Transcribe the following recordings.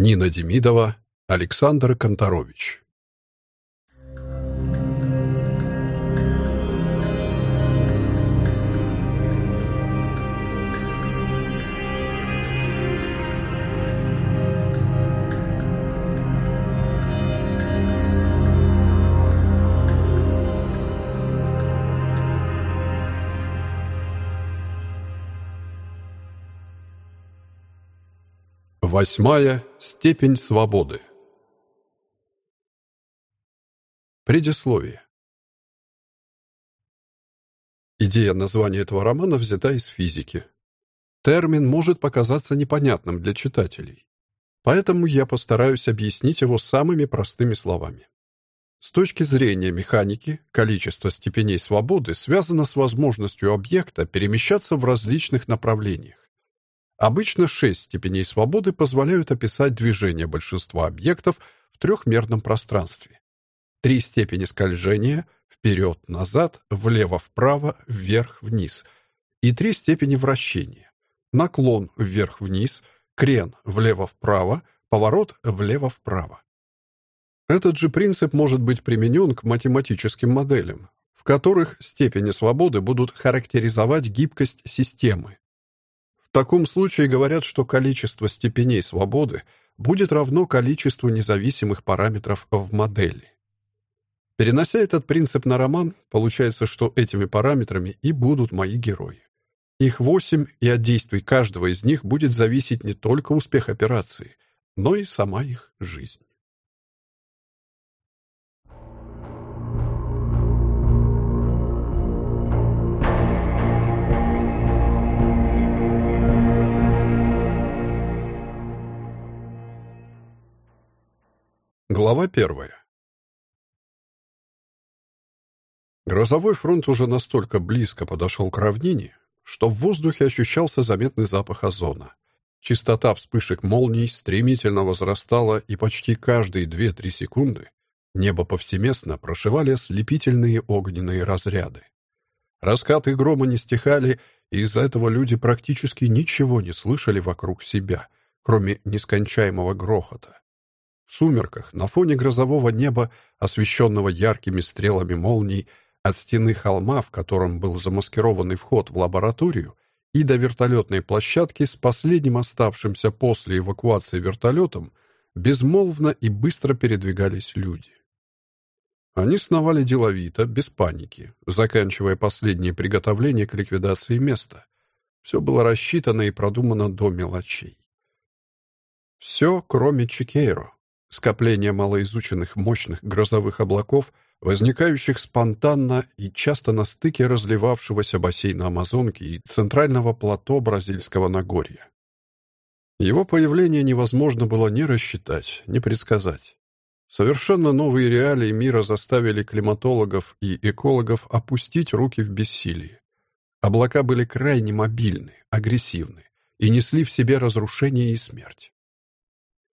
Нина Демидова, Александр Конторович. Восьмая степень свободы. Предисловие. Идея названия этого романа взята из физики. Термин может показаться непонятным для читателей. Поэтому я постараюсь объяснить его самыми простыми словами. С точки зрения механики, количество степеней свободы связано с возможностью объекта перемещаться в различных направлениях. Обычно шесть степеней свободы позволяют описать движение большинства объектов в трехмерном пространстве. Три степени скольжения — вперед-назад, влево-вправо, вверх-вниз. И три степени вращения — наклон вверх-вниз, крен влево-вправо, поворот влево-вправо. Этот же принцип может быть применен к математическим моделям, в которых степени свободы будут характеризовать гибкость системы, в таком случае говорят, что количество степеней свободы будет равно количеству независимых параметров в модели. Перенося этот принцип на роман, получается, что этими параметрами и будут мои герои. Их восемь, и от действий каждого из них будет зависеть не только успех операции, но и сама их жизнь. Глава первая. Грозовой фронт уже настолько близко подошел к равнине, что в воздухе ощущался заметный запах озона. Частота вспышек молний стремительно возрастала, и почти каждые 2-3 секунды небо повсеместно прошивали ослепительные огненные разряды. Раскаты грома не стихали, и из-за этого люди практически ничего не слышали вокруг себя, кроме нескончаемого грохота. В сумерках, на фоне грозового неба, освещенного яркими стрелами молний, от стены холма, в котором был замаскированный вход в лабораторию, и до вертолетной площадки с последним оставшимся после эвакуации вертолетом, безмолвно и быстро передвигались люди. Они сновали деловито, без паники, заканчивая последние приготовления к ликвидации места. Все было рассчитано и продумано до мелочей. Все, кроме Чикейро. Скопление малоизученных мощных грозовых облаков, возникающих спонтанно и часто на стыке разливавшегося бассейна Амазонки и центрального плато Бразильского Нагорья. Его появление невозможно было ни рассчитать, ни предсказать. Совершенно новые реалии мира заставили климатологов и экологов опустить руки в бессилии. Облака были крайне мобильны, агрессивны и несли в себе разрушение и смерть.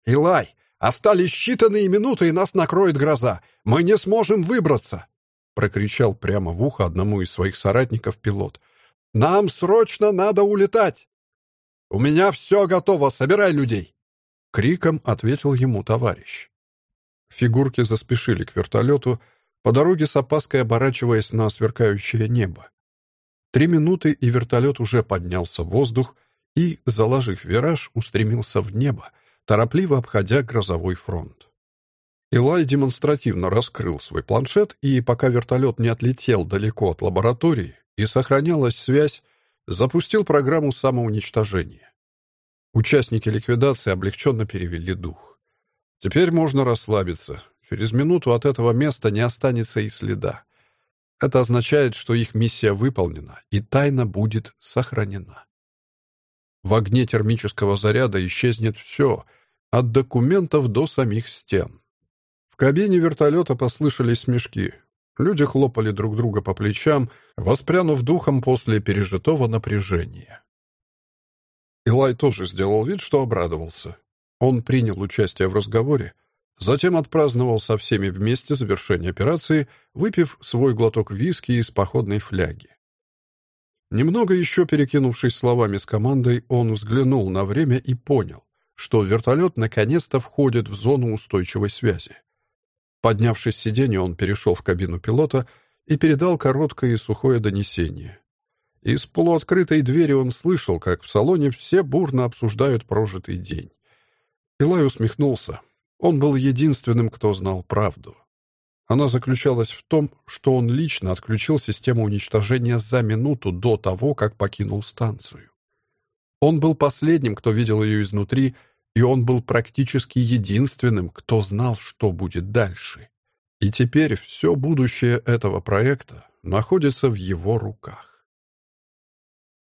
«Илай, Остались считанные минуты, и нас накроет гроза. Мы не сможем выбраться!» Прокричал прямо в ухо одному из своих соратников пилот. «Нам срочно надо улетать!» «У меня все готово, собирай людей!» Криком ответил ему товарищ. Фигурки заспешили к вертолету, по дороге с опаской оборачиваясь на сверкающее небо. Три минуты, и вертолет уже поднялся в воздух и, заложив вираж, устремился в небо, торопливо обходя грозовой фронт. Илай демонстративно раскрыл свой планшет, и пока вертолет не отлетел далеко от лаборатории и сохранялась связь, запустил программу самоуничтожения. Участники ликвидации облегченно перевели дух. Теперь можно расслабиться. Через минуту от этого места не останется и следа. Это означает, что их миссия выполнена, и тайна будет сохранена. В огне термического заряда исчезнет все, от документов до самих стен. В кабине вертолета послышались смешки. Люди хлопали друг друга по плечам, воспрянув духом после пережитого напряжения. Илай тоже сделал вид, что обрадовался. Он принял участие в разговоре, затем отпраздновал со всеми вместе завершение операции, выпив свой глоток виски из походной фляги. Немного еще перекинувшись словами с командой, он взглянул на время и понял, что вертолет наконец-то входит в зону устойчивой связи. Поднявшись с сиденья, он перешел в кабину пилота и передал короткое и сухое донесение. Из полуоткрытой двери он слышал, как в салоне все бурно обсуждают прожитый день. Илай усмехнулся. Он был единственным, кто знал правду. Она заключалась в том, что он лично отключил систему уничтожения за минуту до того, как покинул станцию. Он был последним, кто видел ее изнутри, и он был практически единственным, кто знал, что будет дальше. И теперь все будущее этого проекта находится в его руках.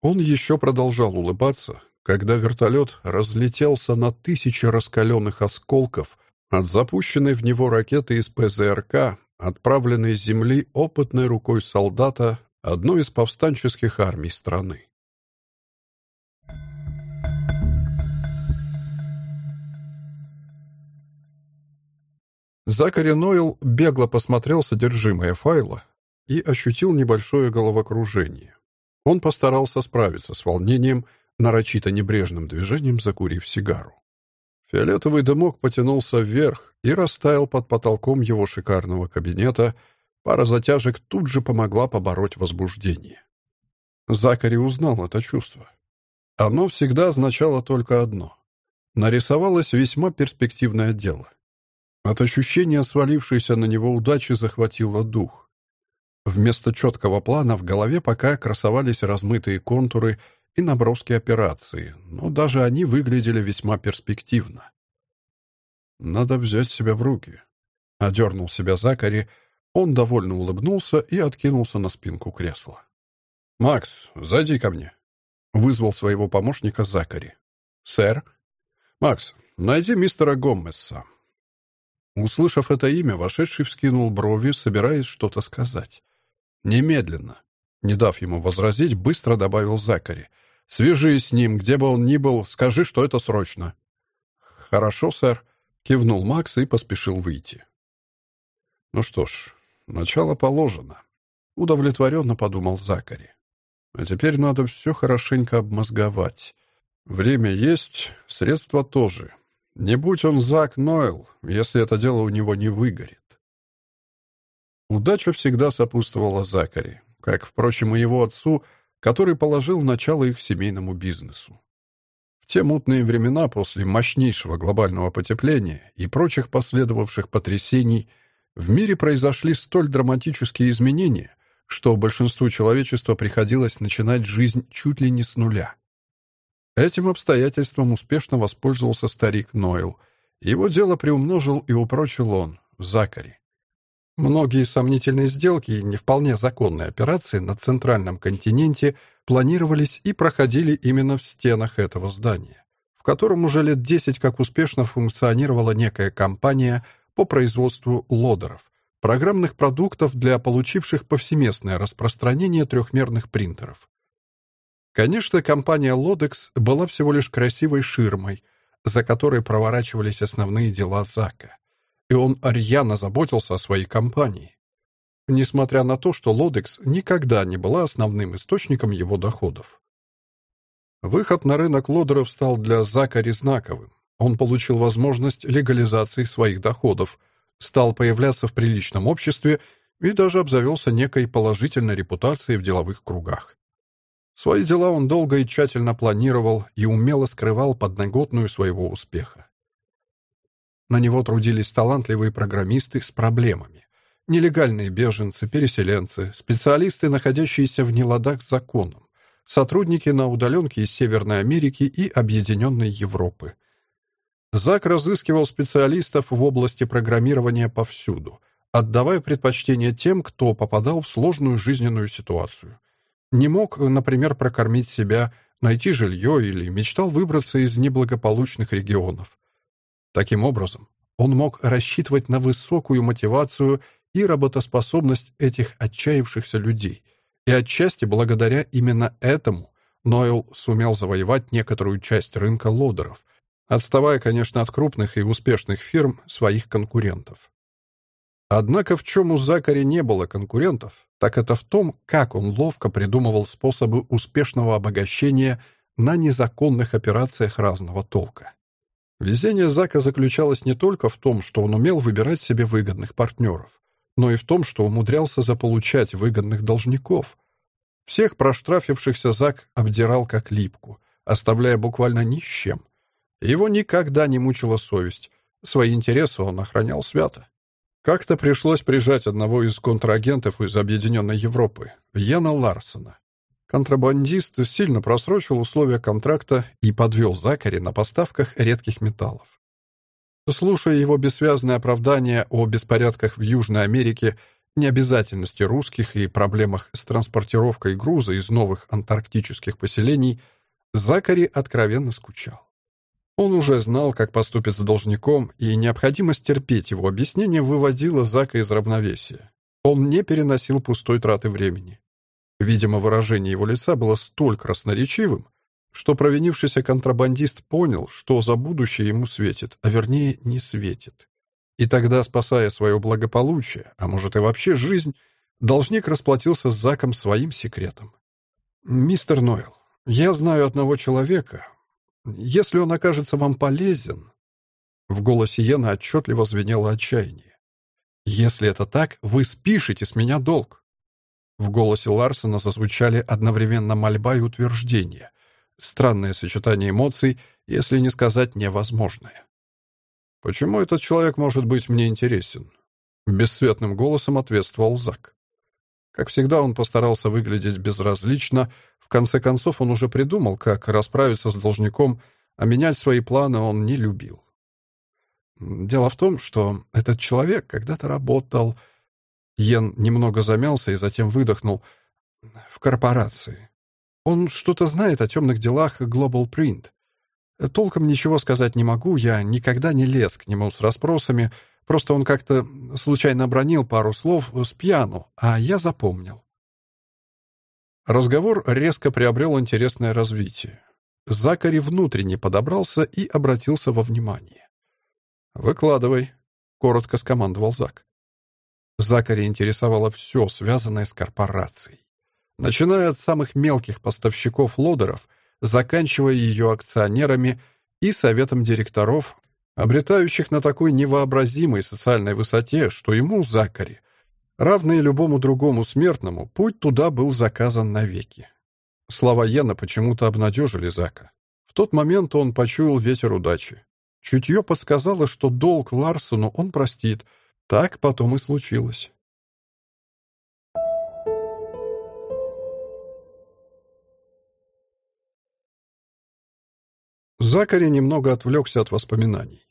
Он еще продолжал улыбаться, когда вертолет разлетелся на тысячи раскаленных осколков от запущенной в него ракеты из ПЗРК, отправленной с земли опытной рукой солдата одной из повстанческих армий страны. Закари Нойл бегло посмотрел содержимое файла и ощутил небольшое головокружение. Он постарался справиться с волнением, нарочито небрежным движением закурив сигару. Фиолетовый дымок потянулся вверх и растаял под потолком его шикарного кабинета. Пара затяжек тут же помогла побороть возбуждение. Закари узнал это чувство. Оно всегда означало только одно. Нарисовалось весьма перспективное дело. От ощущения свалившейся на него удачи захватило дух. Вместо четкого плана в голове пока красовались размытые контуры и наброски операции, но даже они выглядели весьма перспективно. «Надо взять себя в руки», — одернул себя Закари. Он довольно улыбнулся и откинулся на спинку кресла. «Макс, зайди ко мне», — вызвал своего помощника Закари. «Сэр?» «Макс, найди мистера Гоммеса. Услышав это имя, вошедший вскинул брови, собираясь что-то сказать. «Немедленно!» Не дав ему возразить, быстро добавил Закари. «Свяжись с ним, где бы он ни был, скажи, что это срочно». «Хорошо, сэр», — кивнул Макс и поспешил выйти. «Ну что ж, начало положено», — удовлетворенно подумал Закари. «А теперь надо все хорошенько обмозговать. Время есть, средства тоже. Не будь он Зак Нойл, если это дело у него не выгорит. Удача всегда сопутствовала Закари, как, впрочем, и его отцу, который положил начало их семейному бизнесу. В те мутные времена после мощнейшего глобального потепления и прочих последовавших потрясений в мире произошли столь драматические изменения, что большинству человечества приходилось начинать жизнь чуть ли не с нуля. Этим обстоятельством успешно воспользовался старик Нойл. Его дело приумножил и упрочил он, Закари. Многие сомнительные сделки и не вполне законные операции на центральном континенте планировались и проходили именно в стенах этого здания, в котором уже лет десять как успешно функционировала некая компания по производству лодеров, программных продуктов для получивших повсеместное распространение трехмерных принтеров. Конечно, компания Lodex была всего лишь красивой ширмой, за которой проворачивались основные дела Зака. И он рьяно заботился о своей компании. Несмотря на то, что Lodex никогда не была основным источником его доходов. Выход на рынок лодеров стал для Закари знаковым. Он получил возможность легализации своих доходов, стал появляться в приличном обществе и даже обзавелся некой положительной репутацией в деловых кругах. Свои дела он долго и тщательно планировал и умело скрывал подноготную своего успеха. На него трудились талантливые программисты с проблемами, нелегальные беженцы, переселенцы, специалисты, находящиеся в неладах с законом, сотрудники на удаленке из Северной Америки и Объединенной Европы. Зак разыскивал специалистов в области программирования повсюду, отдавая предпочтение тем, кто попадал в сложную жизненную ситуацию – не мог, например, прокормить себя, найти жилье или мечтал выбраться из неблагополучных регионов. Таким образом, он мог рассчитывать на высокую мотивацию и работоспособность этих отчаявшихся людей, и отчасти благодаря именно этому Нойл сумел завоевать некоторую часть рынка лодеров, отставая, конечно, от крупных и успешных фирм своих конкурентов. Однако в чем у Закари не было конкурентов, так это в том, как он ловко придумывал способы успешного обогащения на незаконных операциях разного толка. Везение Зака заключалось не только в том, что он умел выбирать себе выгодных партнеров, но и в том, что умудрялся заполучать выгодных должников. Всех проштрафившихся Зак обдирал как липку, оставляя буквально ни с чем. Его никогда не мучила совесть. Свои интересы он охранял свято. Как-то пришлось прижать одного из контрагентов из Объединенной Европы, Йена Ларсона. Контрабандист сильно просрочил условия контракта и подвел Закари на поставках редких металлов. Слушая его бессвязное оправдание о беспорядках в Южной Америке, необязательности русских и проблемах с транспортировкой груза из новых антарктических поселений, Закари откровенно скучал. Он уже знал, как поступить с должником, и необходимость терпеть его объяснение выводила Зака из равновесия. Он не переносил пустой траты времени. Видимо, выражение его лица было столь красноречивым, что провинившийся контрабандист понял, что за будущее ему светит, а вернее не светит. И тогда, спасая свое благополучие, а может и вообще жизнь, должник расплатился с Заком своим секретом. «Мистер Нойл, я знаю одного человека. Если он окажется вам полезен...» В голосе Йена отчетливо звенело отчаяние. «Если это так, вы спишете с меня долг. В голосе Ларсона зазвучали одновременно мольба и утверждение. Странное сочетание эмоций, если не сказать невозможное. «Почему этот человек может быть мне интересен?» Бесцветным голосом ответствовал Зак. Как всегда, он постарался выглядеть безразлично. В конце концов, он уже придумал, как расправиться с должником, а менять свои планы он не любил. Дело в том, что этот человек когда-то работал Йен немного замялся и затем выдохнул. «В корпорации. Он что-то знает о темных делах Global Print. Толком ничего сказать не могу, я никогда не лез к нему с расспросами, просто он как-то случайно обронил пару слов с пьяну, а я запомнил». Разговор резко приобрел интересное развитие. Закари внутренне подобрался и обратился во внимание. «Выкладывай», — коротко скомандовал Зак. Закари интересовало все, связанное с корпорацией. Начиная от самых мелких поставщиков лодеров, заканчивая ее акционерами и советом директоров, обретающих на такой невообразимой социальной высоте, что ему, Закари, равный любому другому смертному, путь туда был заказан навеки. Слова Йена почему-то обнадежили Зака. В тот момент он почуял ветер удачи. Чутье подсказало, что долг Ларсону он простит — так потом и случилось. Закари немного отвлекся от воспоминаний.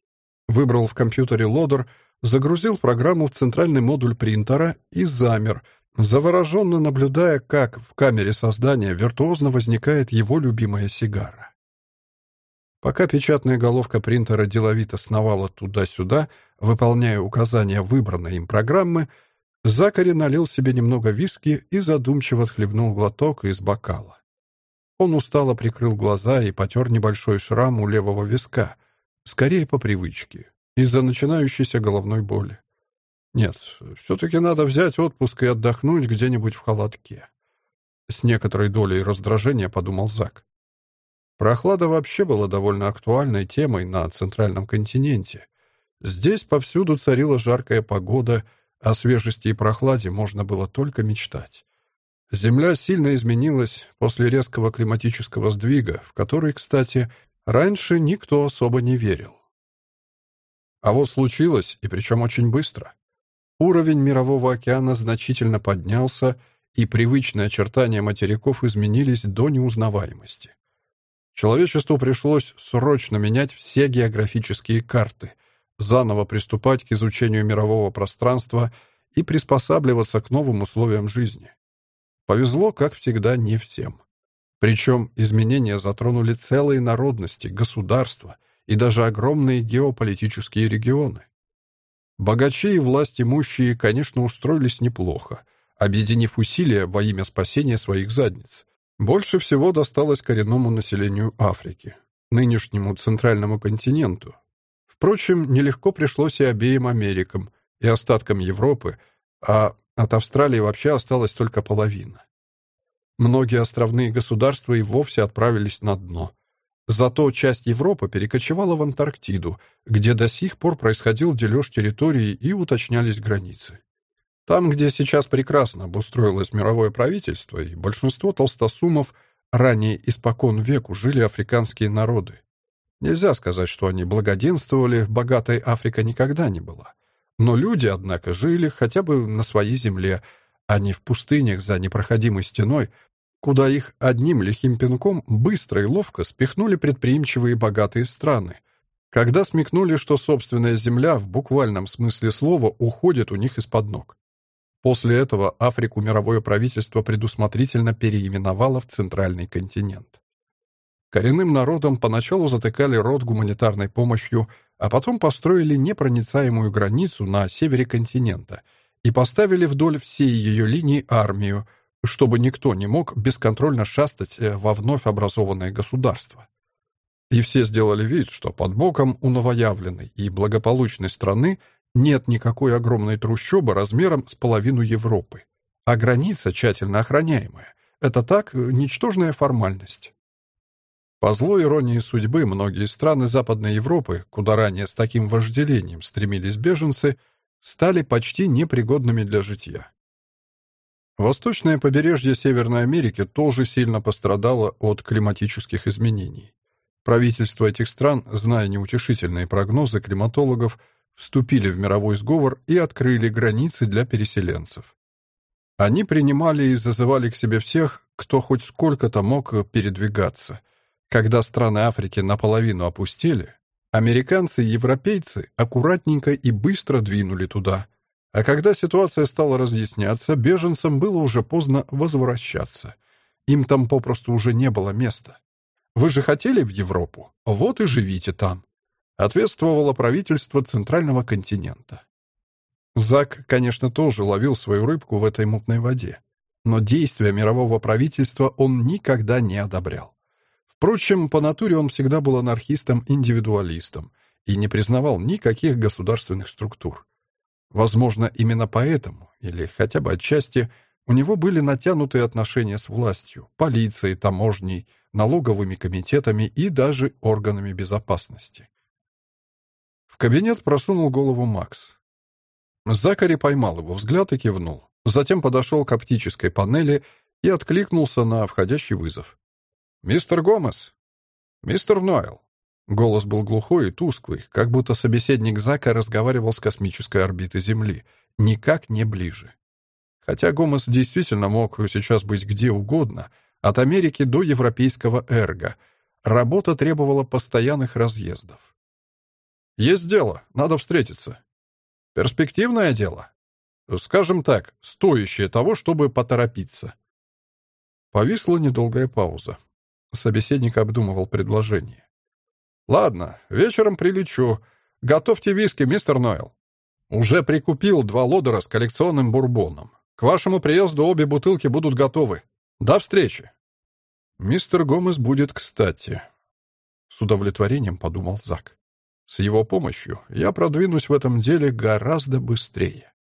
Выбрал в компьютере лодер, загрузил программу в центральный модуль принтера и замер, завороженно наблюдая, как в камере создания виртуозно возникает его любимая сигара. Пока печатная головка принтера деловито сновала туда-сюда, выполняя указания выбранной им программы, Закари налил себе немного виски и задумчиво отхлебнул глоток из бокала. Он устало прикрыл глаза и потер небольшой шрам у левого виска, скорее по привычке, из-за начинающейся головной боли. Нет, все-таки надо взять отпуск и отдохнуть где-нибудь в холодке. С некоторой долей раздражения подумал Зак. Прохлада вообще была довольно актуальной темой на центральном континенте. Здесь повсюду царила жаркая погода, о свежести и прохладе можно было только мечтать. Земля сильно изменилась после резкого климатического сдвига, в который, кстати, раньше никто особо не верил. А вот случилось, и причем очень быстро. Уровень Мирового океана значительно поднялся, и привычные очертания материков изменились до неузнаваемости. Человечеству пришлось срочно менять все географические карты, заново приступать к изучению мирового пространства и приспосабливаться к новым условиям жизни. Повезло, как всегда, не всем. Причем изменения затронули целые народности, государства и даже огромные геополитические регионы. Богачи и власть имущие, конечно, устроились неплохо, объединив усилия во имя спасения своих задниц. Больше всего досталось коренному населению Африки, нынешнему центральному континенту. Впрочем, нелегко пришлось и обеим Америкам, и остаткам Европы, а от Австралии вообще осталась только половина. Многие островные государства и вовсе отправились на дно. Зато часть Европы перекочевала в Антарктиду, где до сих пор происходил дележ территории и уточнялись границы. Там, где сейчас прекрасно обустроилось мировое правительство, и большинство толстосумов ранее испокон веку жили африканские народы. Нельзя сказать, что они благоденствовали, богатой Африка никогда не была. Но люди, однако, жили хотя бы на своей земле, а не в пустынях за непроходимой стеной, куда их одним лихим пинком быстро и ловко спихнули предприимчивые богатые страны, когда смекнули, что собственная земля в буквальном смысле слова уходит у них из-под ног. После этого Африку мировое правительство предусмотрительно переименовало в Центральный континент. Коренным народам поначалу затыкали рот гуманитарной помощью, а потом построили непроницаемую границу на севере континента и поставили вдоль всей ее линии армию, чтобы никто не мог бесконтрольно шастать э, во вновь образованное государство. И все сделали вид, что под боком у новоявленной и благополучной страны нет никакой огромной трущобы размером с половину Европы, а граница тщательно охраняемая. Это так, э, ничтожная формальность. По злой иронии судьбы, многие страны Западной Европы, куда ранее с таким вожделением стремились беженцы, стали почти непригодными для житья. Восточное побережье Северной Америки тоже сильно пострадало от климатических изменений. Правительства этих стран, зная неутешительные прогнозы климатологов, вступили в мировой сговор и открыли границы для переселенцев. Они принимали и зазывали к себе всех, кто хоть сколько-то мог передвигаться. Когда страны Африки наполовину опустели, американцы и европейцы аккуратненько и быстро двинули туда – а когда ситуация стала разъясняться, беженцам было уже поздно возвращаться. Им там попросту уже не было места. Вы же хотели в Европу? Вот и живите там. Ответствовало правительство Центрального континента. Зак, конечно, тоже ловил свою рыбку в этой мутной воде. Но действия мирового правительства он никогда не одобрял. Впрочем, по натуре он всегда был анархистом-индивидуалистом и не признавал никаких государственных структур. Возможно, именно поэтому, или хотя бы отчасти, у него были натянутые отношения с властью, полицией, таможней, налоговыми комитетами и даже органами безопасности. В кабинет просунул голову Макс. Закари поймал его взгляд и кивнул. Затем подошел к оптической панели и откликнулся на входящий вызов. «Мистер Гомес!» «Мистер Нойл!» Голос был глухой и тусклый, как будто собеседник Зака разговаривал с космической орбиты Земли, никак не ближе. Хотя Гомес действительно мог сейчас быть где угодно, от Америки до европейского эрго, работа требовала постоянных разъездов. «Есть дело, надо встретиться». «Перспективное дело?» «Скажем так, стоящее того, чтобы поторопиться». Повисла недолгая пауза. Собеседник обдумывал предложение. «Ладно, вечером прилечу. Готовьте виски, мистер Нойл. Уже прикупил два лодера с коллекционным бурбоном. К вашему приезду обе бутылки будут готовы. До встречи!» «Мистер Гомес будет кстати», — с удовлетворением подумал Зак. «С его помощью я продвинусь в этом деле гораздо быстрее».